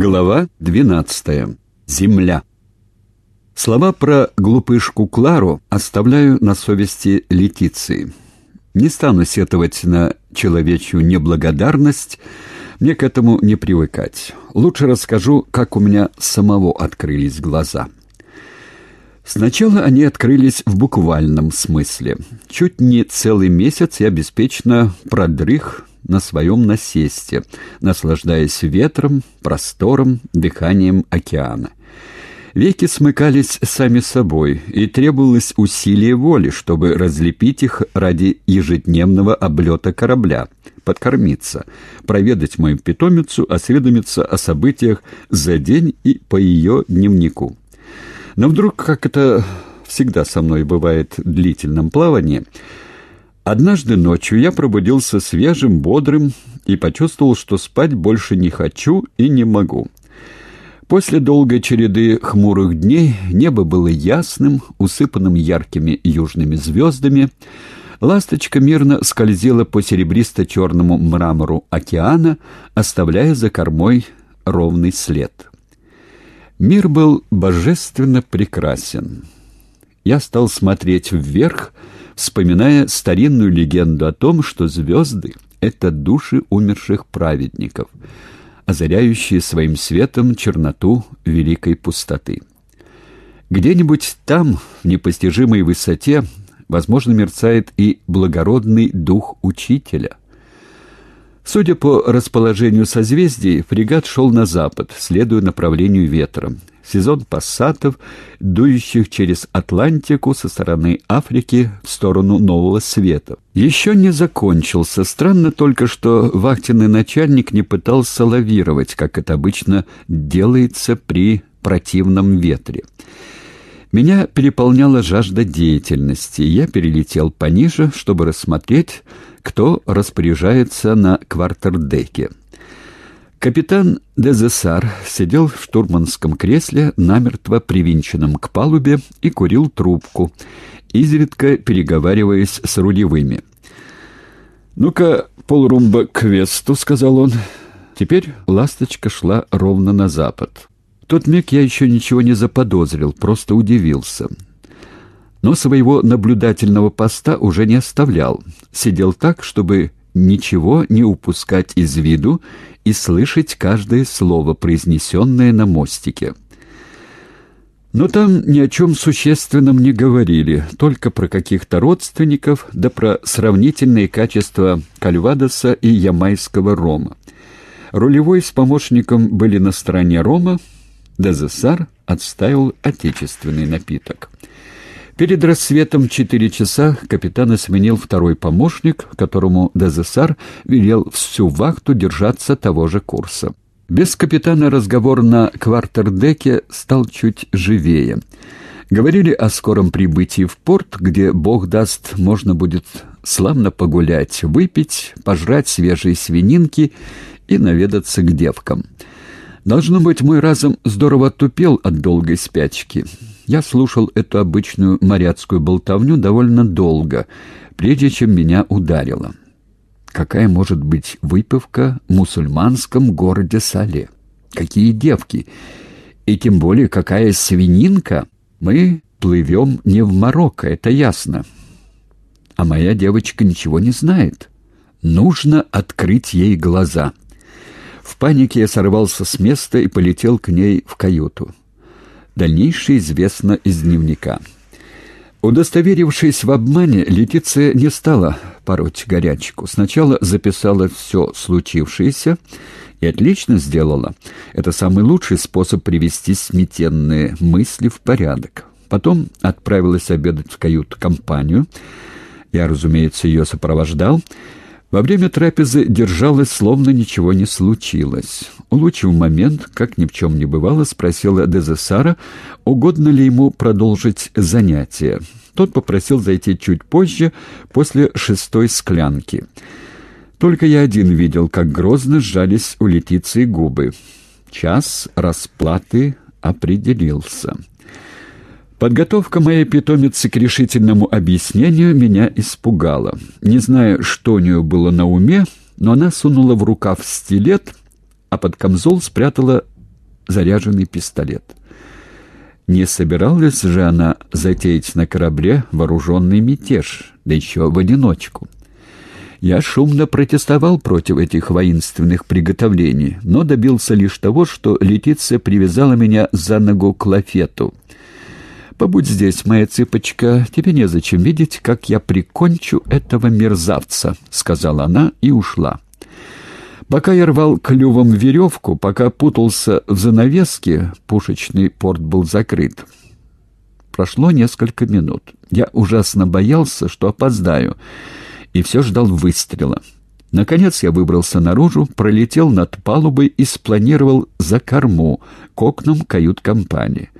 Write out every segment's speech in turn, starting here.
Глава 12. Земля. Слова про глупышку Клару оставляю на совести Летиции. Не стану сетовать на человечью неблагодарность, мне к этому не привыкать. Лучше расскажу, как у меня самого открылись глаза. Сначала они открылись в буквальном смысле. Чуть не целый месяц я беспечно продрых на своем насесте, наслаждаясь ветром, простором, дыханием океана. Веки смыкались сами собой, и требовалось усилие воли, чтобы разлепить их ради ежедневного облета корабля, подкормиться, проведать мою питомицу, осведомиться о событиях за день и по ее дневнику. Но вдруг, как это всегда со мной бывает в длительном плавании, Однажды ночью я пробудился свежим, бодрым и почувствовал, что спать больше не хочу и не могу. После долгой череды хмурых дней небо было ясным, усыпанным яркими южными звездами. Ласточка мирно скользила по серебристо-черному мрамору океана, оставляя за кормой ровный след. Мир был божественно прекрасен. Я стал смотреть вверх, вспоминая старинную легенду о том, что звезды — это души умерших праведников, озаряющие своим светом черноту великой пустоты. Где-нибудь там, в непостижимой высоте, возможно, мерцает и благородный дух учителя. Судя по расположению созвездий, фрегат шел на запад, следуя направлению ветра сезон пассатов, дующих через Атлантику со стороны Африки в сторону Нового Света. Еще не закончился. Странно только, что вахтенный начальник не пытался лавировать, как это обычно делается при противном ветре. Меня переполняла жажда деятельности, я перелетел пониже, чтобы рассмотреть, кто распоряжается на квартердеке. Капитан Дезессар сидел в штурманском кресле, намертво привинченном к палубе, и курил трубку, изредка переговариваясь с рулевыми. «Ну-ка, полрумба к весту», — сказал он. Теперь ласточка шла ровно на запад. Тот миг я еще ничего не заподозрил, просто удивился. Но своего наблюдательного поста уже не оставлял. Сидел так, чтобы ничего не упускать из виду и слышать каждое слово, произнесенное на мостике. Но там ни о чем существенном не говорили, только про каких-то родственников, да про сравнительные качества кальвадоса и ямайского рома. Рулевой с помощником были на стороне рома, Дезессар отставил отечественный напиток — Перед рассветом в четыре часа капитана сменил второй помощник, которому Дезессар велел всю вахту держаться того же курса. Без капитана разговор на квартердеке стал чуть живее. Говорили о скором прибытии в порт, где, бог даст, можно будет славно погулять, выпить, пожрать свежие свининки и наведаться к девкам. Должно быть, мой разум здорово оттупел от долгой спячки. Я слушал эту обычную моряцкую болтовню довольно долго, прежде чем меня ударило. Какая может быть выпивка в мусульманском городе Сале? Какие девки? И тем более какая свининка? Мы плывем не в Марокко, это ясно. А моя девочка ничего не знает. Нужно открыть ей глаза. В панике я сорвался с места и полетел к ней в каюту. Дальнейшее известно из дневника. Удостоверившись в обмане, Летиция не стала пороть горячку. Сначала записала все случившееся и отлично сделала. Это самый лучший способ привести сметенные мысли в порядок. Потом отправилась обедать в кают-компанию. Я, разумеется, ее сопровождал — во время трапезы держалась, словно ничего не случилось. Улучив момент, как ни в чем не бывало, спросила Дезессара, угодно ли ему продолжить занятие. Тот попросил зайти чуть позже, после шестой склянки. Только я один видел, как грозно сжались у Летиции губы. Час расплаты определился. Подготовка моей питомицы к решительному объяснению меня испугала. Не знаю, что у нее было на уме, но она сунула в рукав стилет, а под камзол спрятала заряженный пистолет. Не собиралась же она затеять на корабле вооруженный мятеж, да еще в одиночку. Я шумно протестовал против этих воинственных приготовлений, но добился лишь того, что Летиция привязала меня за ногу к лафету. «Побудь здесь, моя цыпочка, тебе незачем видеть, как я прикончу этого мерзавца», — сказала она и ушла. Пока я рвал клювом веревку, пока путался в занавеске, пушечный порт был закрыт. Прошло несколько минут. Я ужасно боялся, что опоздаю, и все ждал выстрела. Наконец я выбрался наружу, пролетел над палубой и спланировал за корму, к окнам кают-компании.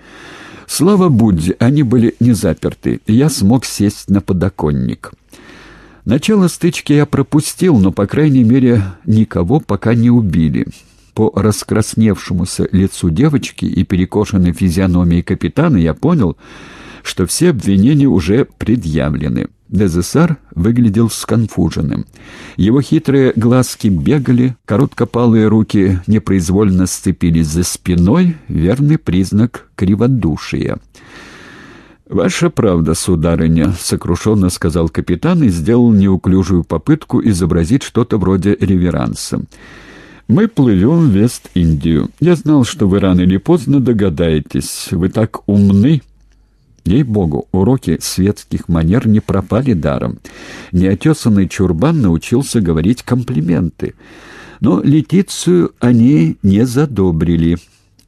Слава Будде, они были не заперты, и я смог сесть на подоконник. Начало стычки я пропустил, но, по крайней мере, никого пока не убили. По раскрасневшемуся лицу девочки и перекошенной физиономии капитана я понял, что все обвинения уже предъявлены. Дезессар выглядел сконфуженным. Его хитрые глазки бегали, короткопалые руки непроизвольно сцепились за спиной, верный признак криводушия. «Ваша правда, сударыня», — сокрушенно сказал капитан и сделал неуклюжую попытку изобразить что-то вроде реверанса. «Мы плывем в Вест-Индию. Я знал, что вы рано или поздно догадаетесь. Вы так умны». Ей-богу, уроки светских манер не пропали даром. Неотесанный чурбан научился говорить комплименты. Но Летицию они не задобрили,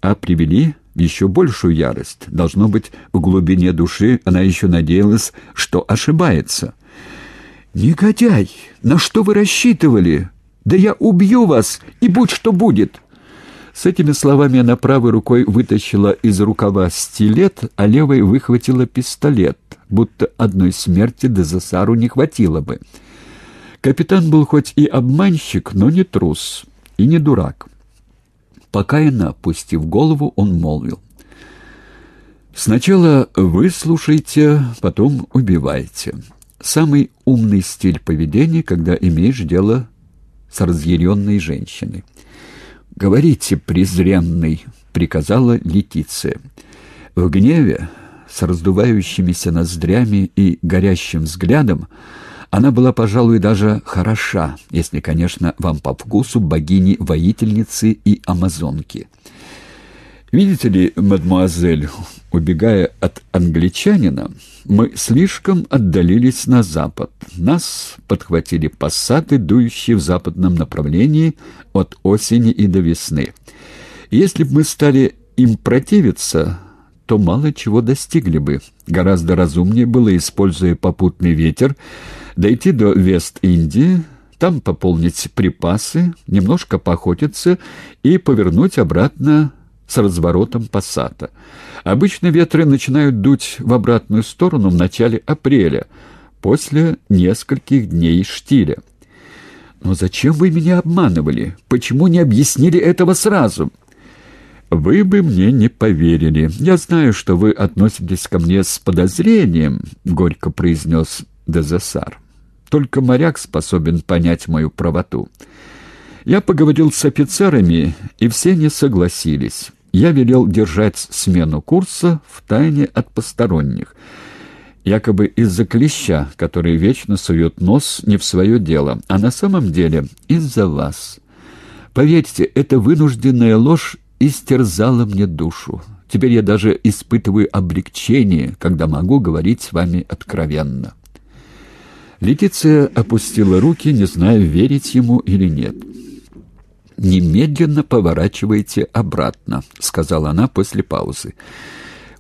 а привели еще большую ярость. Должно быть, в глубине души она еще надеялась, что ошибается. «Негодяй! На что вы рассчитывали? Да я убью вас, и будь что будет!» С этими словами она правой рукой вытащила из рукава стилет, а левой выхватила пистолет, будто одной смерти Дезасару не хватило бы. Капитан был хоть и обманщик, но не трус и не дурак. Покаянно опустив голову, он молвил. «Сначала выслушайте, потом убивайте. Самый умный стиль поведения, когда имеешь дело с разъяренной женщиной». «Говорите, презренный», — приказала Летиция. В гневе, с раздувающимися ноздрями и горящим взглядом, она была, пожалуй, даже хороша, если, конечно, вам по вкусу богини-воительницы и амазонки. Видите ли, мадмуазель, убегая от англичанина, мы слишком отдалились на запад. Нас подхватили пассаты, дующие в западном направлении от осени и до весны. Если бы мы стали им противиться, то мало чего достигли бы. Гораздо разумнее было, используя попутный ветер, дойти до Вест-Индии, там пополнить припасы, немножко поохотиться и повернуть обратно с разворотом пассата. Обычно ветры начинают дуть в обратную сторону в начале апреля, после нескольких дней штиля. «Но зачем вы меня обманывали? Почему не объяснили этого сразу?» «Вы бы мне не поверили. Я знаю, что вы относитесь ко мне с подозрением», — горько произнес Дезессар. «Только моряк способен понять мою правоту. Я поговорил с офицерами, и все не согласились. Я велел держать смену курса в тайне от посторонних» якобы из-за клеща, который вечно сует нос не в свое дело, а на самом деле из-за вас. Поверьте, это вынужденная ложь истерзала мне душу. Теперь я даже испытываю облегчение, когда могу говорить с вами откровенно». Летиция опустила руки, не зная, верить ему или нет. «Немедленно поворачивайте обратно», — сказала она после паузы.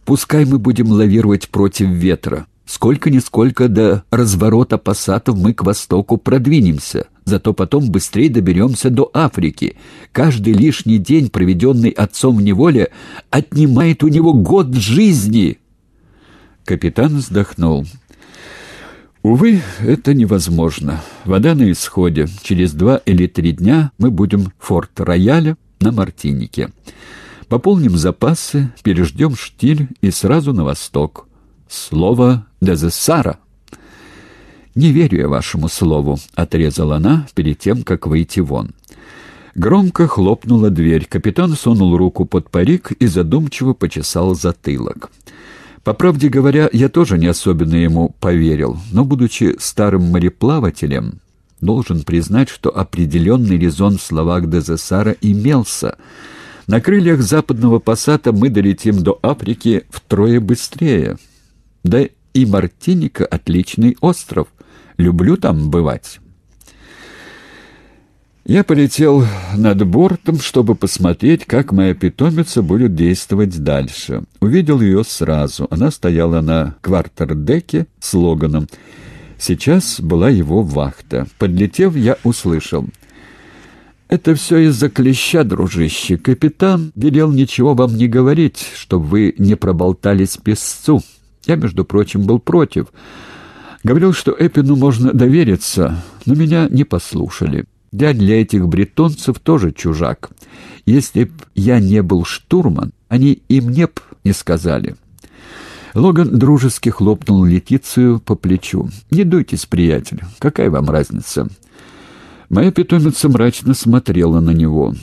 «Пускай мы будем лавировать против ветра. Сколько-нисколько до разворота пассатов мы к востоку продвинемся, зато потом быстрее доберемся до Африки. Каждый лишний день, проведенный отцом в неволе, отнимает у него год жизни. Капитан вздохнул. Увы, это невозможно. Вода на исходе. Через два или три дня мы будем в Форт-Рояле на Мартинике. Пополним запасы, переждем штиль и сразу на восток. Слово Дезессара. «Не верю я вашему слову», — отрезала она перед тем, как выйти вон. Громко хлопнула дверь. Капитан сунул руку под парик и задумчиво почесал затылок. По правде говоря, я тоже не особенно ему поверил, но, будучи старым мореплавателем, должен признать, что определенный резон в словах Дезессара имелся. На крыльях западного пассата мы долетим до Африки втрое быстрее. Да и Мартиника — отличный остров. Люблю там бывать». Я полетел над бортом, чтобы посмотреть, как моя питомица будет действовать дальше. Увидел ее сразу. Она стояла на квартердеке с Логаном. Сейчас была его вахта. Подлетев, я услышал. «Это все из-за клеща, дружище. Капитан велел ничего вам не говорить, чтобы вы не проболтались песцу. Я, между прочим, был против. Говорил, что Эпину можно довериться, но меня не послушали». Я для этих бретонцев тоже чужак. Если б я не был штурман, они и мне б не сказали». Логан дружески хлопнул Летицию по плечу. «Не дуйтесь, приятель. Какая вам разница?» Моя питомица мрачно смотрела на него.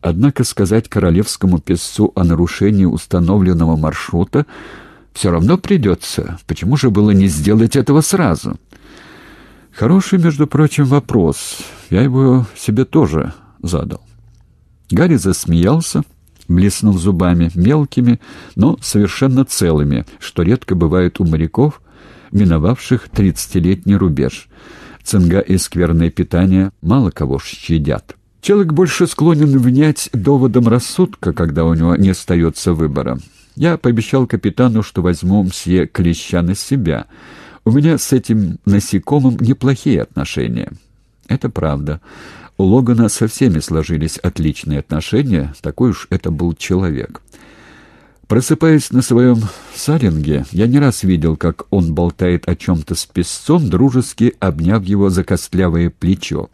Однако сказать королевскому песцу о нарушении установленного маршрута все равно придется. Почему же было не сделать этого сразу?» Хороший, между прочим, вопрос. Я его себе тоже задал. Гарри засмеялся, блеснув зубами, мелкими, но совершенно целыми, что редко бывает у моряков, миновавших тридцатилетний рубеж. Цинга и скверное питание мало кого щадят. Человек больше склонен внять доводом рассудка, когда у него не остается выбора. Я пообещал капитану, что возьму мсье Клеща на себя — у меня с этим насекомым неплохие отношения. Это правда. У Логана со всеми сложились отличные отношения, такой уж это был человек. Просыпаясь на своем саринге, я не раз видел, как он болтает о чем-то с песцом, дружески обняв его за костлявое плечо.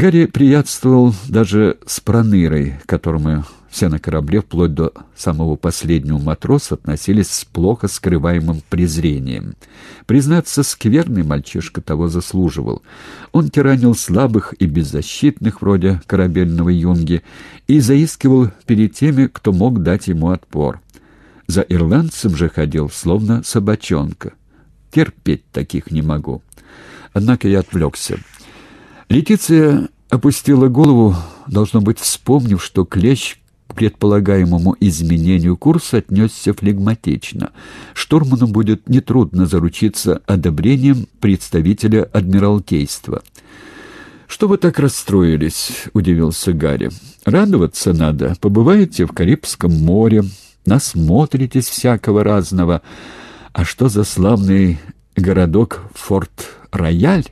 Гарри приятствовал даже с Пронырой, которому все на корабле, вплоть до самого последнего матроса, относились с плохо скрываемым презрением. Признаться, скверный мальчишка того заслуживал. Он тиранил слабых и беззащитных, вроде корабельного юнги, и заискивал перед теми, кто мог дать ему отпор. За ирландцем же ходил, словно собачонка. Терпеть таких не могу. Однако я отвлекся. Летиция опустила голову, должно быть, вспомнив, что клещ к предполагаемому изменению курса отнесся флегматично. Штурману будет нетрудно заручиться одобрением представителя Адмиралтейства. «Что вы так расстроились?» — удивился Гарри. «Радоваться надо. Побываете в Карибском море, насмотритесь всякого разного. А что за славный городок Форт-Рояль?»